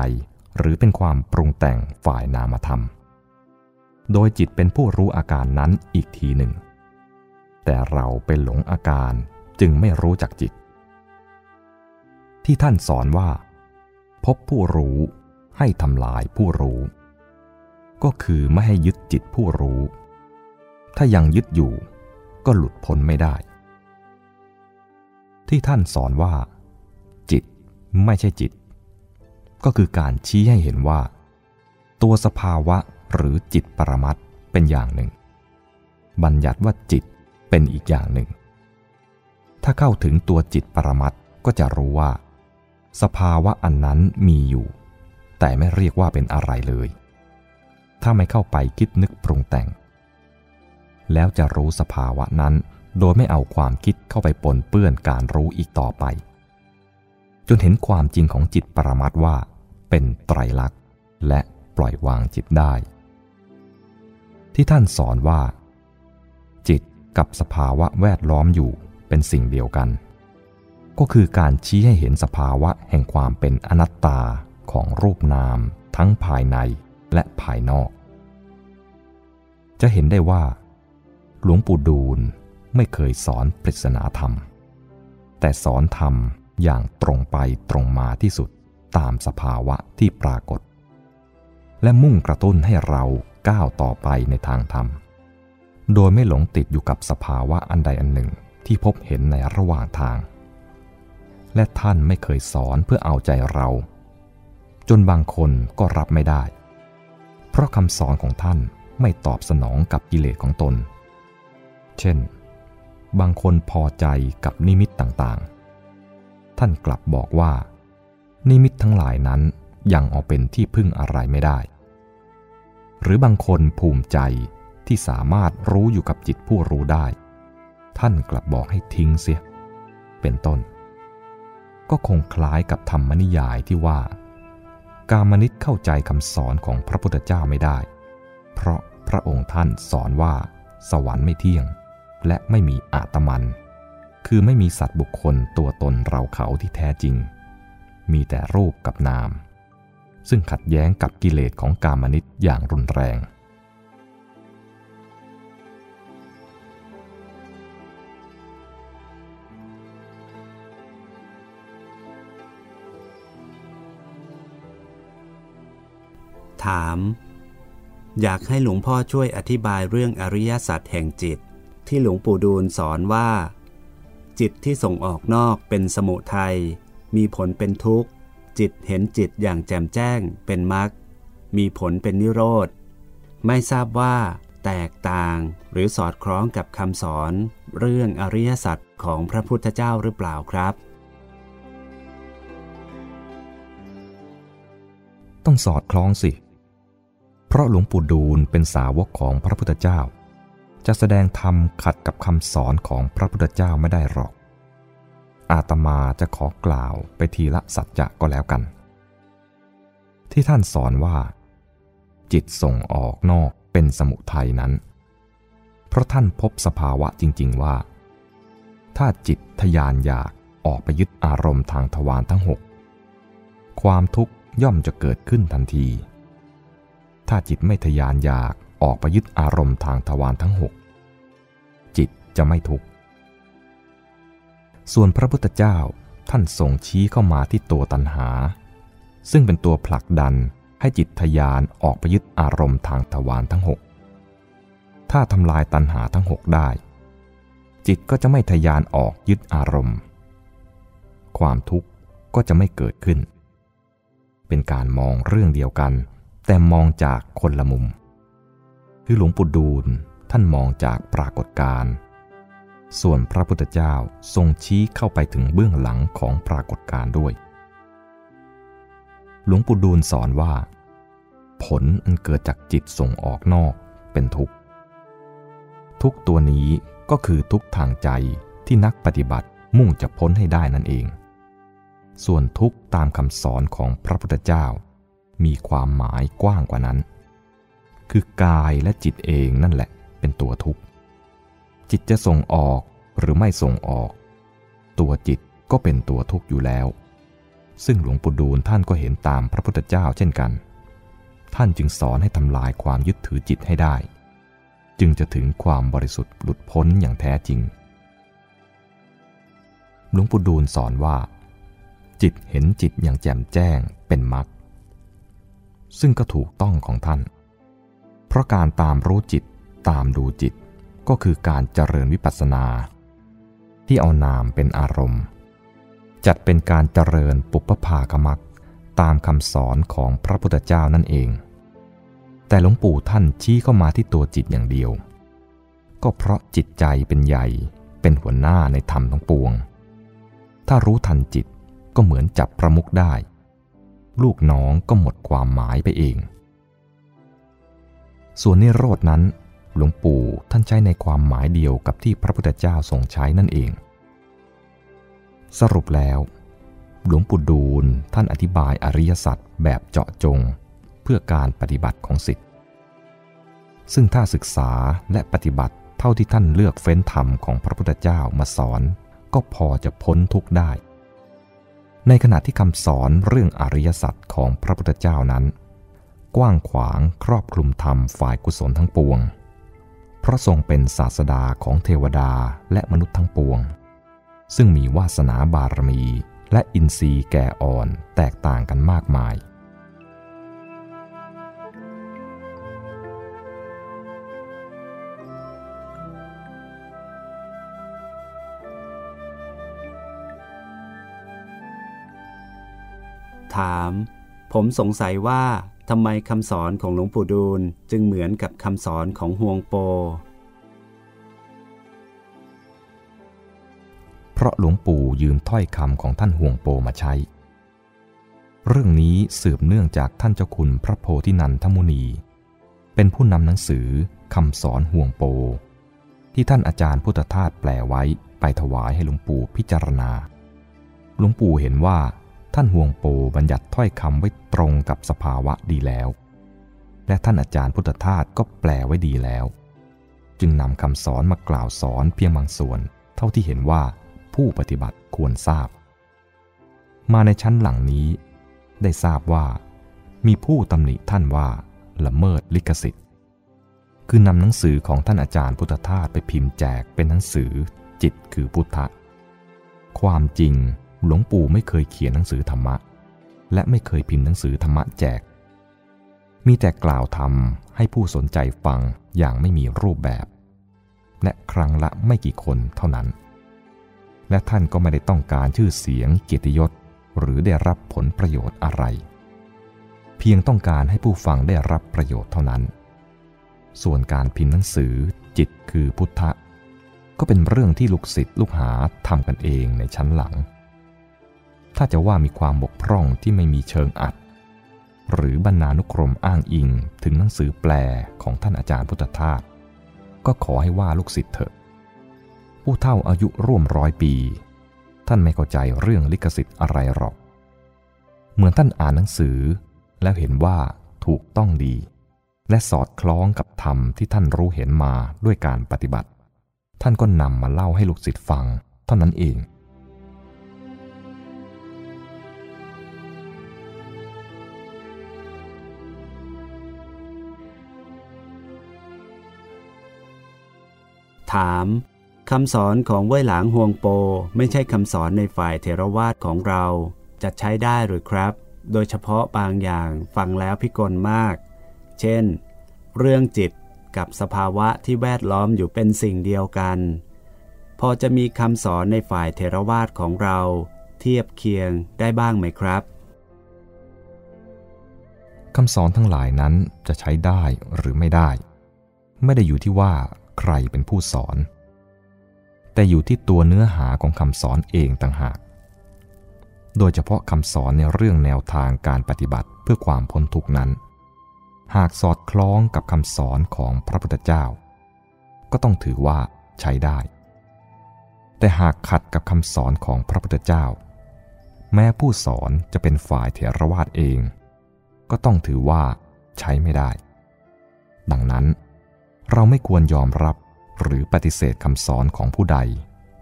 หรือเป็นความปรุงแต่งฝ่ายนามธรรม โดยจิตเป็นผู้รู้อาการนั้นอีกทีหนึ่ง แต่เราเป็นหลงอาการจึงไม่รู้จักจิต ที่ท่านสอนว่า พบผู้รู้ ให้ทำลายผู้รู้ ก็คือไม่ให้ยึดจิตผู้รู้ ถ้ายังยึดอยู่ก็หลุดพ้นไม่ได้ ที่ท่านสอนว่า จิตไม่ใช่จิต ก็คือการชี้ให้เห็นว่า ตัวสภาวะหรือจิตปรมัตเป็นอย่างหนึ่ง บัญญัติว่าจิตเป็นอีกอย่างหนึ่ง ถ้าเข้าถึงตัวจิตปรมัตก็จะรู้ว่า สภาวะอันนั้นมีอยู่ แต่ไม่เรียกว่าเป็นอะไรเลย ถ้าไม่เข้าไปคิดนึกปรุงแต่ง แล้วจะรู้สภาวะนั้นโดยไม่เอาความคิดเข้าไปปนเปื้อนการรู้อีกต่อไป จนเห็นความจริงของจิตปรมัตว่า เป็นไตรลักษณ์ และปล่อยวางจิตได้ ที่ท่านสอนว่า จิตกับสภาวะแวดล้อมอยู่เป็นสิ่งเดียวกัน ก็คือการชี้ให้เห็นสภาวะแห่งความเป็นอนัตตาของรูปนาม ทั้งภายในและภายนอก จะเห็นได้ว่า หลวงปู่ดูลไม่เคยสอนปริศนาธรรม แต่สอนธรรมอย่างตรงไปตรงมาที่สุดตามสภาวะที่ปรากฏ และมุ่งกระตุ้นให้เราก้าวต่อไปในทางธรรม โดยไม่หลงติดอยู่กับสภาวะอันใดอันหนึ่งที่พบเห็นในระหว่างทาง และท่านไม่เคยสอนเพื่อเอาใจเรา จนบางคนก็รับไม่ได้ เพราะคำสอนของท่านไม่ตอบสนองกับกิเลสของตน เช่น บางคนพอใจกับนิมิตต่างๆ ท่านกลับบอกว่า นิมิตทั้งหลายนั้นยังเอาเป็นที่พึ่งอะไรไม่ได้ หรือบางคนภูมิใจที่สามารถรู้อยู่กับจิตผู้รู้ได้ ท่านกลับบอกให้ทิ้งเสีย เป็นต้น ก็คงคล้ายกับธรรมนิยายที่ว่า การมนิตเข้าใจคำสอนของพระพุทธเจ้าไม่ได้ เพราะพระองค์ท่านสอนว่า สวรรค์ไม่เที่ยง และไม่มีอาตมัน คือไม่มีสัตว์บุคคลตัวตนเราเขาที่แท้จริง มีแต่รูปกับนาม ซึ่งขัดแย้งกับกิเลสของกามนิตอย่างรุนแรง ถาม อยากให้หลวงพ่อช่วยอธิบายเรื่องอริยสัจแห่งจิต ที่หลวงปู่ดูลสอนว่า จิตที่ส่งออกนอกเป็นสมุทัยมีผลเป็นทุกข์ จิตเห็นจิตอย่างแจ่มแจ้งเป็นมรรคมีผลเป็นนิโรธ ไม่ทราบว่า แตกต่างหรือสอดคล้องกับคำสอน เรื่องอริยสัจของพระพุทธเจ้าหรือเปล่าครับ ต้องสอดคล้องสิเราะหลวงปู่ดูลเป็นสาวกของพระพุทธเจ้า จะแสดงธรรมขัดกับคำสอนของพระพุทธเจ้าไม่ได้หรอก อาตมาจะขอกล่าวไปทีละสัจจะก็แล้วกัน ที่ท่านสอนว่า จิตส่งออกนอกเป็นสมุทัยนั้น เพราะท่านพบสภาวะจริง ๆว่า ถ้าจิตทยานอยากออกไปยึดอารมณ์ทางทวารทั้งหกความทุกข์ย่อมจะเกิดขึ้นทันที ถ้าจิตไม่ทยานอยากออกไปยึดอารมณ์ทางทวารทั้งหกจิตจะไม่ทุกข์ส่วนพระพุทธเจ้าท่านทรงชี้เข้ามาที่ตัวตัณหา ซึ่งเป็นตัวผลักดันให้จิตทยานออกไปยึดอารมณ์ทางทวารทั้งหกถ้าทำลายตัณหาทั้งหกได้ จิตก็จะไม่ทยานออกยึดอารมณ์ ความทุกข์ก็จะไม่เกิดขึ้น เป็นการมองเรื่องเดียวกัน แต่มองจากคนละมุม คือหลวงปู่ดูลท่านมองจากปรากฏการณ์ส่วนพระพุทธเจ้าทรงชี้เข้าไปถึงเบื้องหลังของปรากฏการณ์ด้วย หลวงปู่ดูลสอนว่า ผลอันเกิดจากจิตส่งออกนอกเป็นทุกข์ ทุกตัวนี้ก็คือทุกทางใจที่นักปฏิบัติมุ่งจะพ้นให้ได้นั่นเอง ส่วนทุกตามคำสอนของพระพุทธเจ้า มีความหมายกว้างกว่านั้น คือกายและจิตเองนั่นแหละเป็นตัวทุกข์ จิตจะส่งออกหรือไม่ส่งออก ตัวจิตก็เป็นตัวทุกข์อยู่แล้ว ซึ่งหลวงปู่ดูลท่านก็เห็นตามพระพุทธเจ้าเช่นกัน ท่านจึงสอนให้ทำลายความยึดถือจิตให้ได้ จึงจะถึงความบริสุทธิ์หลุดพ้นอย่างแท้จริง หลวงปู่ดูลสอนว่า จิตเห็นจิตอย่างแจ่มแจ้งเป็นมรรค ซึ่งก็ถูกต้องของท่าน เพราะการตามรู้จิตตามดูจิตก็คือการเจริญวิปัสสนา ที่เอานามเป็นอารมณ์ จัดเป็นการเจริญปุพพากมักตามคำสอนของพระพุทธเจ้านั่นเอง แต่หลวงปู่ท่านชี้เข้ามาที่ตัวจิตอย่างเดียว ก็เพราะจิตใจเป็นใหญ่เป็นหัวหน้าในธรรมทั้งปวง ถ้ารู้ทันจิตก็เหมือนจับประมุกได้ ลูกน้องก็หมดความหมายไปเอง ส่วนนิโรดนั้น หลวงปู่ท่านใช้ในความหมายเดียวกับที่พระพุทธเจ้าทรงใช้นั่นเอง สรุปแล้ว หลวงปู่ดูลท่านอธิบายอริยสัจแบบเจาะจง เพื่อการปฏิบัติของสิทธิ์ซึ่งถ้าศึกษาและปฏิบัติเท่าที่ท่านเลือกเฟ้นธรรมของพระพุทธเจ้ามาสอน ก็พอจะพ้นทุกข์ได้ ในขณะที่คำสอนเรื่องอริยสัจของพระพุทธเจ้านั้น กว้างขวางครอบคลุมธรรมฝ่ายกุศลทั้งปวง พระทรงเป็นศาสดาของเทวดาและมนุษย์ทั้งปวง ซึ่งมีวาสนาบารมีและอินทรีย์แก่อ่อนแตกต่างกันมากมาย ถาม ผมสงสัยว่าทำไมคำสอนของหลวงปู่ดูลจึงเหมือนกับคำสอนของฮวงโป เพราะหลวงปู่ยืมถ้อยคำของท่านห่วงโปมาใช้ เรื่องนี้สืบเนื่องจากท่านเจ้าคุณพระโพธินันทมุนี เป็นผู้นำหนังสือคำสอนห่วงโป ที่ท่านอาจารย์พุทธทาสแปลไว้ไปถวายให้หลวงปู่พิจารณา หลวงปู่เห็นว่า ท่านห่วงโปบัญญัติถ้อยคำไว้ตรงกับสภาวะดีแล้ว และท่านอาจารย์พุทธทาสก็แปลไว้ดีแล้ว จึงนำคำสอนมากล่าวสอนเพียงบางส่วน เท่าที่เห็นว่าผู้ปฏิบัติควรทราบ มาในชั้นหลังนี้ ได้ทราบว่า มีผู้ตำหนิท่านว่าละเมิดลิขสิทธิ์ คือนำหนังสือของท่านอาจารย์พุทธทาสไปพิมพ์แจกเป็นหนังสือจิตคือพุทธะความจริง หลวงปู่ไม่เคยเขียนหนังสือธรรมะ และไม่เคยพิมพ์หนังสือธรรมะแจก มีแต่กล่าวทำให้ผู้สนใจฟังอย่างไม่มีรูปแบบ และครั้งละไม่กี่คนเท่านั้น และท่านก็ไม่ได้ต้องการชื่อเสียงเกียรติยศ หรือได้รับผลประโยชน์อะไร เพียงต้องการให้ผู้ฟังได้รับประโยชน์เท่านั้น ส่วนการพิมพ์หนังสือจิตคือพุทธะก็เป็นเรื่องที่ลูกศิษย์ลูกหาทำกันเองในชั้นหลัง ถ้าจะว่ามีความบกพร่องที่ไม่มีเชิงอัด หรือบรรณานุกรมอ้างอิงถึงหนังสือแปลของท่านอาจารย์พุทธทาสก็ขอให้ว่าลูกศิษย์เถอะ ผู้เท่าอายุร่วมร้อยปี ท่านไม่เข้าใจเรื่องลิขสิทธิ์อะไรหรอก เหมือนท่านอ่านหนังสือ แล้วเห็นว่าถูกต้องดี และสอดคล้องกับธรรมที่ท่านรู้เห็นมาด้วยการปฏิบัติ ท่านก็นำมาเล่าให้ลูกศิษย์ฟัง เท่านั้นเอง ถามคำสอนของเว่ยหลางฮวงโปไม่ใช่คำสอนในฝ่ายเทรวาสของเรา จะใช้ได้หรือครับ โดยเฉพาะบางอย่างฟังแล้วพิกลมาก เช่น เรื่องจิตกับสภาวะที่แวดล้อมอยู่เป็นสิ่งเดียวกัน พอจะมีคำสอนในฝ่ายเทรวาสของเรา เทียบเคียงได้บ้างไหมครับคำสอนทั้งหลายนั้นจะใช้ได้หรือไม่ได้ ไม่ได้อยู่ที่ว่า ใครเป็นผู้สอน แต่อยู่ที่ตัวเนื้อหาของคำสอนเองต่างหาก โดยเฉพาะคำสอนในเรื่องแนวทางการปฏิบัติเพื่อความพ้นทุกนั้น หากสอดคล้องกับคำสอนของพระพุทธเจ้า ก็ต้องถือว่าใช้ได้ แต่หากขัดกับคำสอนของพระพุทธเจ้า แม้ผู้สอนจะเป็นฝ่ายเถรวาทเอง ก็ต้องถือว่าใช้ไม่ได้ ดังนั้น เราไม่ควรยอมรับหรือปฏิเสธคำสอนของผู้ใด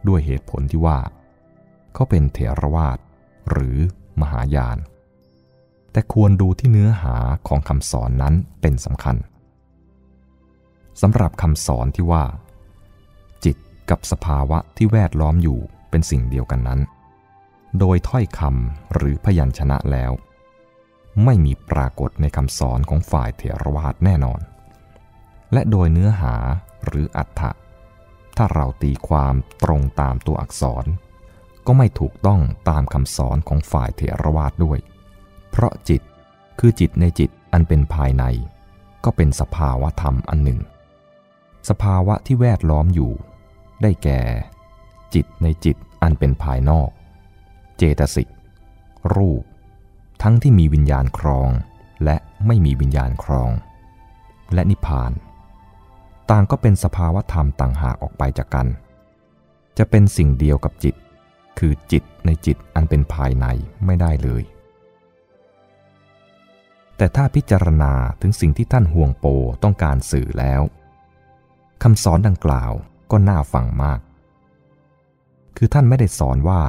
ด้วยเหตุผลที่ว่า เขาเป็นเถรวาทหรือมหายาน แต่ควรดูที่เนื้อหาของคำสอนนั้นเป็นสำคัญสำหรับคำสอนที่ว่า จิตกับสภาวะที่แวดล้อมอยู่เป็นสิ่งเดียวกันนั้น โดยถ้อยคำหรือพยัญชนะแล้ว ไม่มีปรากฏในคำสอนของฝ่ายเถรวาทแน่นอน และโดยเนื้อหาหรืออัฏฐะถ้าเราตีความตรงตามตัวอักษร ก็ไม่ถูกต้องตามคำสอนของฝ่ายเถรวาทด้วย เพราะจิตคือจิตในจิตอันเป็นภายใน ก็เป็นสภาวะธรรมอันหนึ่ง สภาวะที่แวดล้อมอยู่ ได้แก่ จิตในจิตอันเป็นภายนอก เจตสิก รูป ทั้งที่มีวิญญาณครอง และไม่มีวิญญาณครอง และนิพพาน ต่างก็เป็นสภาวะธรรมต่างหากออกไปจากกัน จะเป็นสิ่งเดียวกับจิต คือจิตในจิตอันเป็นภายในไม่ได้เลย แต่ถ้าพิจารณาถึงสิ่งที่ท่านห่วงโปต้องการสื่อแล้วคำสอนดังกล่าวก็น่าฟังมาก คือท่านไม่ได้สอนว่า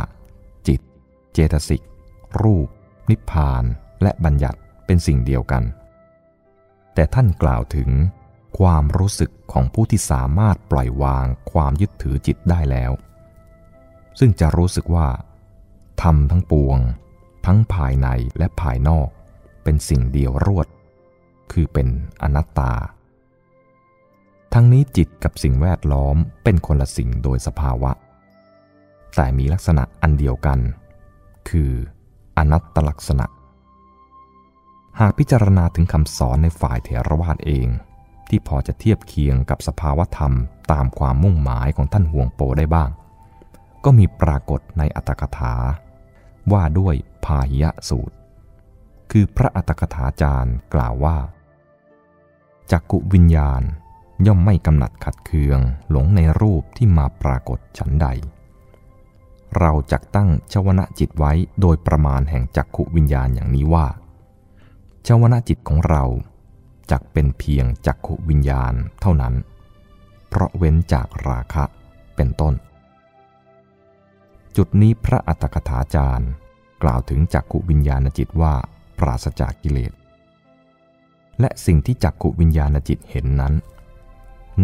จิต เจตสิก รูป นิพพาน และบัญญัติเป็นสิ่งเดียวกัน แต่ท่านกล่าวถึง ความรู้สึกของผู้ที่สามารถปล่อยวางความยึดถือจิตได้แล้ว ซึ่งจะรู้สึกว่าทำทั้งปวง ทั้งภายในและภายนอก เป็นสิ่งเดียวรวด คือเป็นอนัตตา ทั้งนี้จิตกับสิ่งแวดล้อมเป็นคนละสิ่งโดยสภาวะ แต่มีลักษณะอันเดียวกัน คืออนัตตลักษณะ หากพิจารณาถึงคำสอนในฝ่ายเถรวาทเอง ที่พอจะเทียบเคียงกับสภาวธรรมตามความมุ่งหมายของท่านห่วงโปได้บ้าง ก็มีปรากฏในอัตถกถา ว่าด้วยพาหิยะสูตร คือพระอัตถกถาจารย์กล่าวว่าจักกุวิญญาณย่อมไม่กำหนัดขัดเคืองหลงในรูปที่มาปรากฏฉันใด เราจักตั้งชวนะจิตไว้โดยประมาณแห่งจักขุวิญญาณอย่างนี้ว่าชวนะจิตของเรา จักเป็นเพียงจักขวิญญาณเท่านั้น เพราะเว้นจากราคะเป็นต้น จุดนี้พระอัตถกถาจารย์ กล่าวถึงจักขวิญญาณจิตว่าปราศจากกิเลส และสิ่งที่จักขวิญญาณจิตเห็นนั้น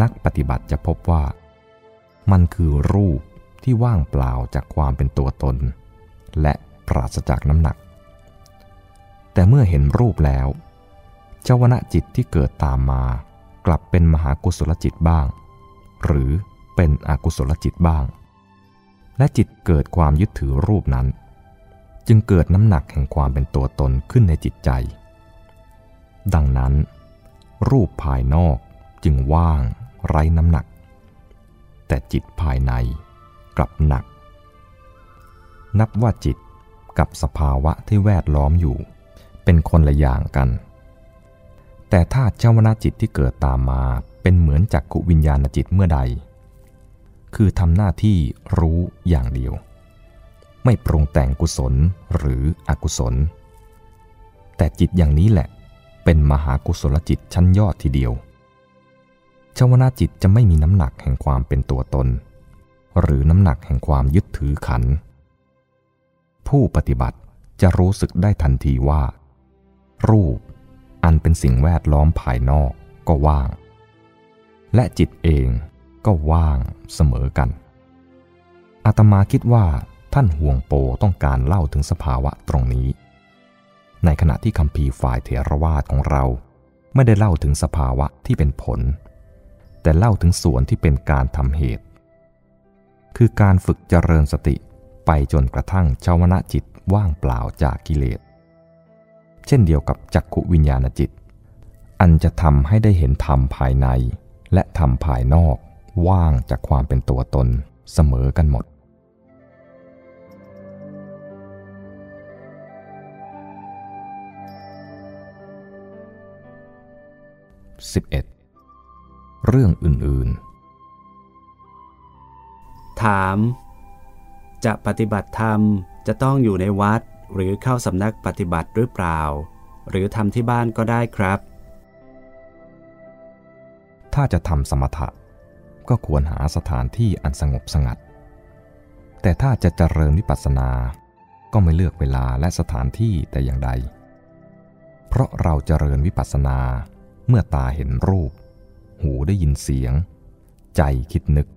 นักปฏิบัติจะพบว่า มันคือรูปที่ว่างเปล่าจากความเป็นตัวตน และปราศจากน้ำหนัก แต่เมื่อเห็นรูปแล้ว เจ้าวณจิตที่เกิดตามมา กลับเป็นมหากุศลจิตบ้าง หรือเป็นอกุศลจิตบ้าง และจิตเกิดความยึดถือรูปนั้น จึงเกิดน้ำหนักแห่งความเป็นตัวตนขึ้นในจิตใจ ดังนั้น รูปภายนอกจึงว่างไร้น้ำหนัก แต่จิตภายในกลับหนัก นับว่าจิตกับสภาวะที่แวดล้อมอยู่ เป็นคนละอย่างกัน แต่ถ้าเจ้าวนาจิตที่เกิดตามมาเป็นเหมือนจักขุวิญญาณจิตเมื่อใด คือทำหน้าที่รู้อย่างเดียว ไม่ปรุงแต่งกุศลหรืออกุศล แต่จิตอย่างนี้แหละ เป็นมหากุศลจิตชั้นยอดทีเดียวชาวนาจิตจะไม่มีน้ำหนักแห่งความเป็นตัวตน หรือน้ำหนักแห่งความยึดถือขัน ผู้ปฏิบัติจะรู้สึกได้ทันทีว่า รูป อันเป็นสิ่งแวดล้อมภายนอกก็ว่าง และจิตเองก็ว่างเสมอกัน อาตมาคิดว่าท่านห่วงโปต้องการเล่าถึงสภาวะตรงนี้ ในขณะที่คำพีฝ่ายเถรวาทของเราไม่ได้เล่าถึงสภาวะที่เป็นผล แต่เล่าถึงส่วนที่เป็นการทำเหตุ คือการฝึกเจริญสติไปจนกระทั่งชาวนะจิตว่างเปล่าจากกิเลส เช่นเดียวกับจักขุวิญญาณจิต อันจะทำให้ได้เห็นธรรมภายใน และธรรมภายนอก ว่างจากความเป็นตัวตนเสมอกันหมด 11. เรื่องอื่นๆ ถาม จะปฏิบัติธรรมจะต้องอยู่ในวัด หรือเข้าสำนักปฏิบัติหรือเปล่า หรือทำที่บ้านก็ได้ครับ ถ้าจะทำสมถะก็ควรหาสถานที่อันสงบสงัด แต่ถ้าจะเจริญวิปัสสนา ก็ไม่เลือกเวลาและสถานที่แต่อย่างใด เพราะเราเจริญวิปัสสนาเมื่อตาเห็นรูป หูได้ยินเสียง ใจคิดนึก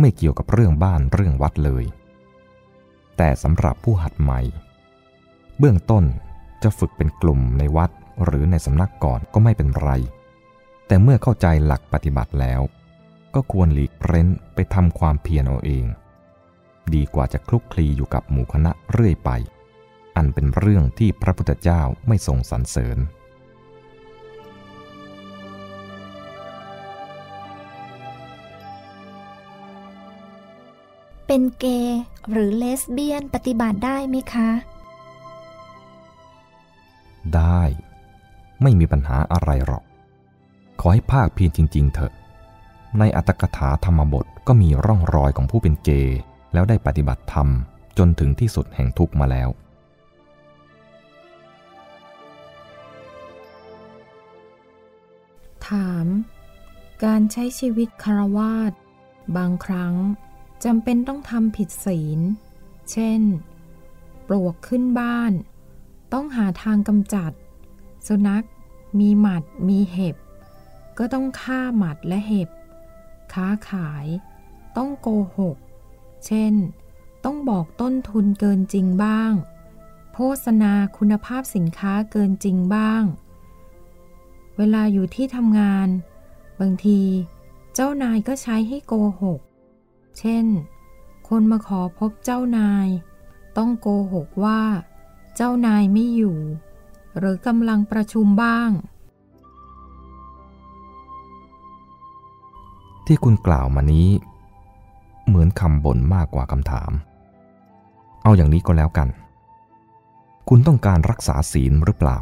ไม่เกี่ยวกับเรื่องบ้านเรื่องวัดเลย แต่สำหรับผู้หัดใหม่ เบื้องต้นจะฝึกเป็นกลุ่มในวัดหรือในสำนักก่อนก็ไม่เป็นไร แต่เมื่อเข้าใจหลักปฏิบัติแล้ว ก็ควรหลีกเร้นไปทำความเพียรเอาเอง ดีกว่าจะคลุกคลีอยู่กับหมู่คณะเรื่อยไป อันเป็นเรื่องที่พระพุทธเจ้าไม่ทรงสรรเสริญ เป็นเกย์หรือเลสเบี้ยนปฏิบัติได้ไหมคะ ได้ ไม่มีปัญหาอะไรหรอก ขอให้ภาคเพียรจริง ๆ เถอะ ในอัตถกถาธรรมบทก็มีร่องรอยของผู้เป็นเกย์แล้วได้ปฏิบัติธรรมจนถึงที่สุดแห่งทุกมาแล้ว ถาม การใช้ชีวิตคารวาสบางครั้ง จำเป็นต้องทำผิดศีล เช่น ปลวกขึ้นบ้าน ต้องหาทางกำจัด สุนัข มีหมัด มีเห็บ ก็ต้องฆ่าหมัดและเห็บ ค้าขาย ต้องโกหก เช่น ต้องบอกต้นทุนเกินจริงบ้าง โฆษณาคุณภาพสินค้าเกินจริงบ้าง เวลาอยู่ที่ทำงาน บางที เจ้านายก็ใช้ให้โกหก เช่น คนมาขอพบเจ้านาย ต้องโกหกว่า เจ้านายไม่อยู่ หรือกำลังประชุมบ้าง ที่คุณกล่าวมานี้ เหมือนคำบ่นมากกว่าคำถาม เอาอย่างนี้ก็แล้วกัน คุณต้องการรักษาศีลหรือเปล่า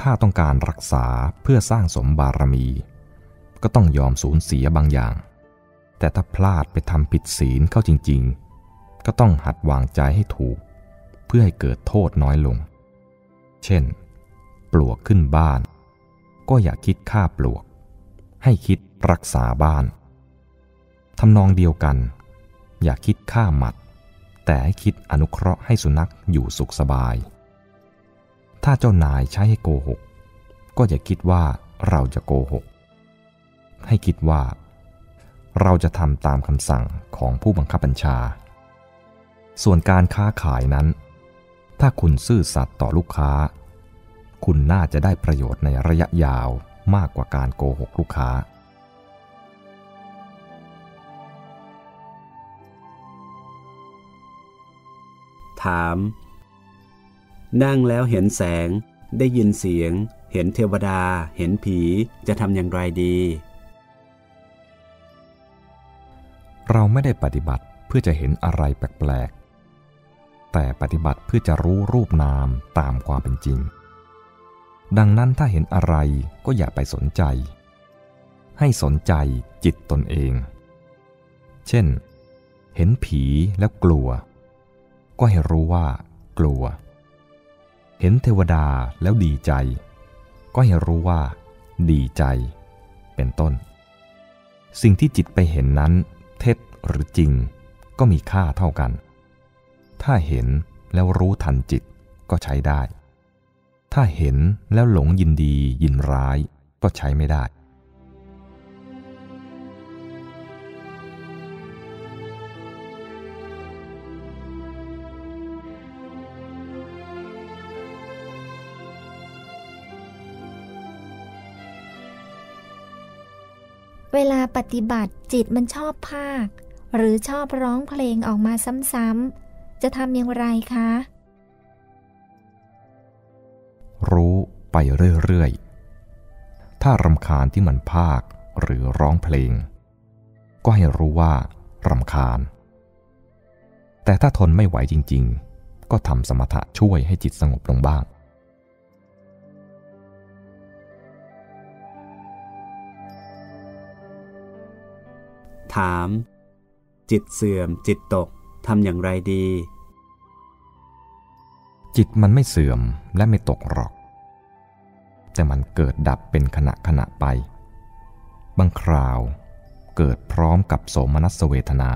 ถ้าต้องการรักษาเพื่อสร้างสมบารมี ก็ต้องยอมสูญเสียบางอย่าง แต่ถ้าพลาดไปทำผิดศีลเข้าจริง ๆ ก็ต้องหัดวางใจให้ถูก เพื่อให้เกิดโทษน้อยลง เช่น ปลวกขึ้นบ้าน ก็อย่าคิดฆ่าปลวก ให้คิดรักษาบ้านทำนองเดียวกัน อย่าคิดฆ่าหมัด แต่ให้คิดอนุเคราะห์ให้สุนัขอยู่สุขสบาย ถ้าเจ้านายใช้ให้โกหก ก็อย่าคิดว่าเราจะโกหก ให้คิดว่า เราจะทำตามคำสั่งของผู้บังคับบัญชา ส่วนการค้าขายนั้น ถ้าคุณซื่อสัตย์ต่อลูกค้า คุณน่าจะได้ประโยชน์ในระยะยาวมากกว่าการโกหกลูกค้า ถาม นั่งแล้วเห็นแสง ได้ยินเสียง เห็นเทวดา เห็นผี จะทำอย่างไรดี เราไม่ได้ปฏิบัติเพื่อจะเห็นอะไรแปลกๆ แต่ปฏิบัติเพื่อจะรู้รูปนามตามความเป็นจริง ดังนั้นถ้าเห็นอะไรก็อย่าไปสนใจ ให้สนใจจิตตนเอง เช่น เห็นผีแล้วกลัว ก็ให้รู้ว่ากลัว เห็นเทวดาแล้วดีใจ ก็ให้รู้ว่า ดีใจ เป็นต้น สิ่งที่จิตไปเห็นนั้น เท็จหรือจริง ก็มีค่าเท่ากัน ถ้าเห็นแล้วรู้ทันจิตก็ใช้ได้ ถ้าเห็นแล้วหลงยินดียินร้ายก็ใช้ไม่ได้ วลาปฏิบัติจิตมันชอบภาค หรือชอบร้องเพลงออกมาซ้ำๆ จะทำอย่างไรคะ รู้ไปเรื่อยๆ ถ้ารำคาญที่มันภาคหรือร้องเพลง ก็ให้รู้ว่ารำคาญ แต่ถ้าทนไม่ไหวจริงๆ ก็ทำสมถะช่วยให้จิตสงบลงบ้าง ถาม จิตเสื่อม จิตตกทำอย่างไรดี จิตมันไม่เสื่อมและไม่ตกหรอก แต่มันเกิดดับเป็นขณะขณะไป บางคราวเกิดพร้อมกับโสมนัสเวทนา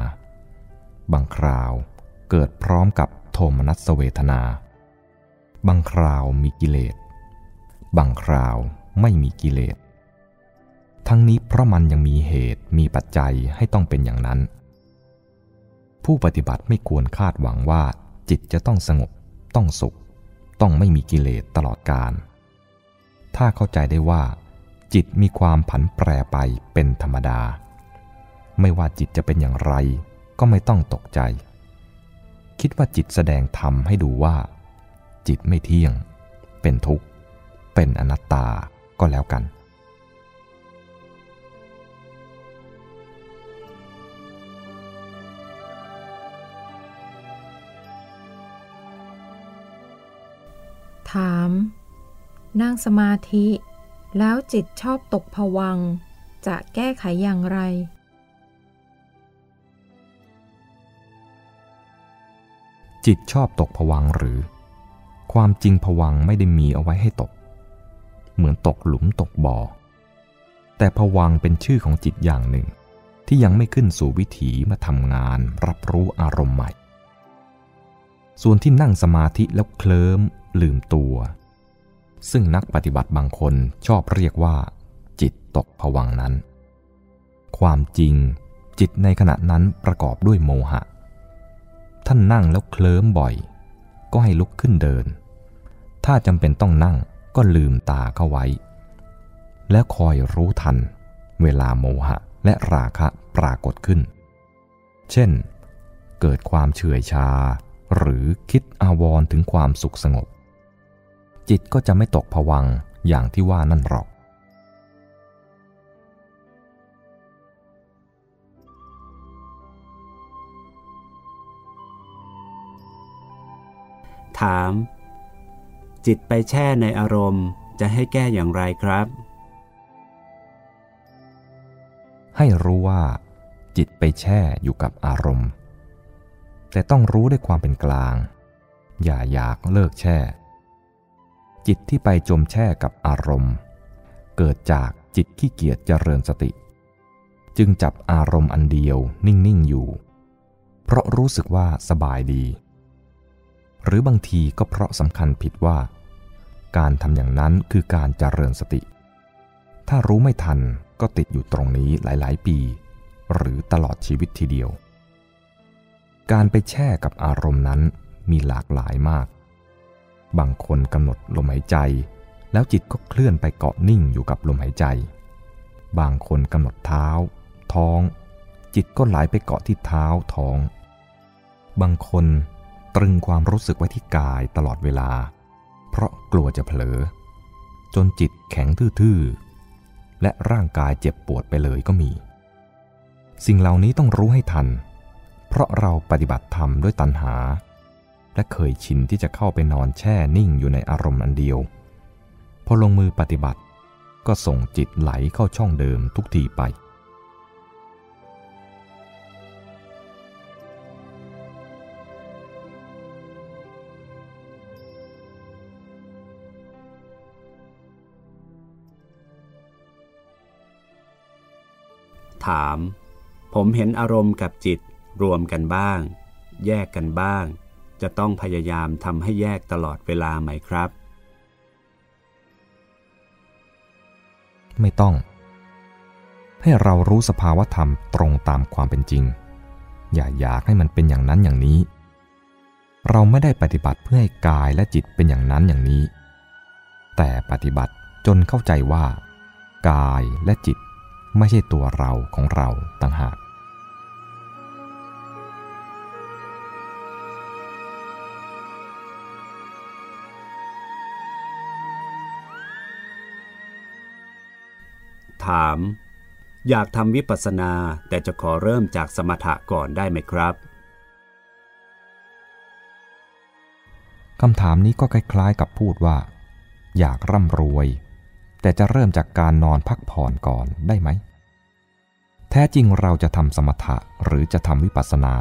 บางคราวเกิดพร้อมกับโทมนัสเวทนา บางคราวมีกิเลส บางคราวไม่มีกิเลส ทั้งนี้เพราะมันยังมีเหตุมีปัจจัยให้ต้องเป็นอย่างนั้น ผู้ปฏิบัติไม่ควรคาดหวังว่า จิตจะต้องสงบ ต้องสุข ต้องไม่มีกิเลสตลอดกาลถ้าเข้าใจได้ว่า จิตมีความผันแปรไปเป็นธรรมดา ไม่ว่าจิตจะเป็นอย่างไร ก็ไม่ต้องตกใจ คิดว่าจิตแสดงธรรมให้ดูว่า จิตไม่เที่ยง เป็นทุกข์ เป็นอนัตตาก็แล้วกัน ถาม นั่งสมาธิ แล้วจิตชอบตกผวัง จะแก้ไขอย่างไร จิตชอบตกผวังหรือ ความจริงผวังไม่ได้มีเอาไว้ให้ตก เหมือนตกหลุมตกบ่อ แต่ผวังเป็นชื่อของจิตอย่างหนึ่ง ที่ยังไม่ขึ้นสู่วิถีมาทำงานรับรู้อารมณ์ใหม่ส่วนที่นั่งสมาธิแล้วเคลิ้ม ลืมตัว ซึ่งนักปฏิบัติบางคนชอบเรียกว่า จิตตกผวังนั้น ความจริงจิตในขณะนั้นประกอบด้วยโมหะ ท่านนั่งแล้วเคลิ้มบ่อย ก็ให้ลุกขึ้นเดิน ถ้าจำเป็นต้องนั่งก็ลืมตาเข้าไว้ แล้วคอยรู้ทัน เวลาโมหะและราคะปรากฏขึ้น เช่น เกิดความเฉื่อยชา หรือคิดอาวรณ์ถึงความสุขสงบ จิตก็จะไม่ตกผวังค์อย่างที่ว่านั่นหรอก ถาม จิตไปแช่ในอารมณ์จะให้แก้อย่างไรครับ ให้รู้ว่า จิตไปแช่อยู่กับอารมณ์ แต่ต้องรู้ด้วยความเป็นกลาง อย่าอยากเลิกแช่ จิตที่ไปจมแช่กับอารมณ์ เกิดจากจิตขี้เกียจเจริญสติ จึงจับอารมณ์อันเดียวนิ่ง ๆ อยู่ เพราะรู้สึกว่าสบายดี หรือบางทีก็เพราะสำคัญผิดว่า การทำอย่างนั้นคือการเจริญสติ ถ้ารู้ไม่ทันก็ติดอยู่ตรงนี้หลาย ๆ ปี หรือตลอดชีวิตทีเดียว การไปแช่กับอารมณ์นั้นมีหลากหลายมาก บางคนกำหนดลมหายใจ แล้วจิตก็เคลื่อนไปเกาะนิ่งอยู่กับลมหายใจ บางคนกำหนดเท้า ท้อง จิตก็ไหลไปเกาะที่เท้าท้อง บางคนตรึงความรู้สึกไว้ที่กายตลอดเวลา เพราะกลัวจะเผลอ จนจิตแข็งทื่อๆ และร่างกายเจ็บปวดไปเลยก็มี สิ่งเหล่านี้ต้องรู้ให้ทัน เพราะเราปฏิบัติธรรมด้วยตัณหา และเคยชินที่จะเข้าไปนอนแช่นิ่งอยู่ในอารมณ์อันเดียว พอลงมือปฏิบัติ ก็ส่งจิตไหลเข้าช่องเดิมทุกทีไป ถาม ผมเห็นอารมณ์กับจิตรวมกันบ้าง แยกกันบ้าง จะต้องพยายามทำให้แยกตลอดเวลาไหมครับ ไม่ต้อง ให้เรารู้สภาวะธรรมตรงตามความเป็นจริง อย่าอยากให้มันเป็นอย่างนั้นอย่างนี้ เราไม่ได้ปฏิบัติเพื่อให้กายและจิตเป็นอย่างนั้นอย่างนี้ แต่ปฏิบัติจนเข้าใจว่า กายและจิตไม่ใช่ตัวเราของเราต่างหาก ถาม อยากทำวิปัสสนาแต่จะขอเริ่มจากสมถะก่อนได้ไหมครับคำถามนี้ก็คล้ายๆกับพูดว่า อยากร่ำรวย แต่จะเริ่มจากการนอนพักผ่อนก่อนได้ไหม แท้จริงเราจะทำสมถะหรือจะทำวิปัสสนา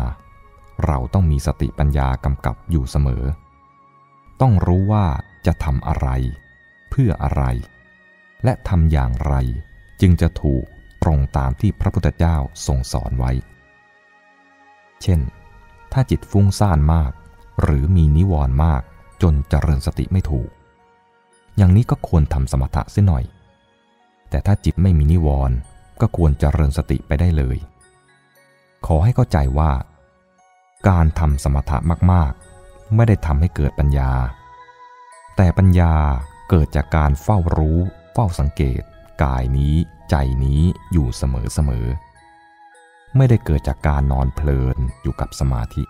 เราต้องมีสติปัญญากำกับอยู่เสมอ ต้องรู้ว่าจะทำอะไร เพื่ออะไร และทำอย่างไร จึงจะถูกตรงตามที่พระพุทธเจ้าทรงสอนไว้ เช่น ถ้าจิตฟุ้งซ่านมาก หรือมีนิวรณ์มากจนเจริญสติไม่ถูก อย่างนี้ก็ควรทำสมถะเสียหน่อย แต่ถ้าจิตไม่มีนิวรณ์ก็ควรเจริญสติไปได้เลย ขอให้เข้าใจว่า การทำสมถะมากๆ ไม่ได้ทำให้เกิดปัญญา แต่ปัญญาเกิดจากการเฝ้ารู้ เฝ้าสังเกต กายนี้ใจนี้อยู่เสมอๆ ไม่ได้เกิดจากการนอนเพลินอยู่กับสมาธิ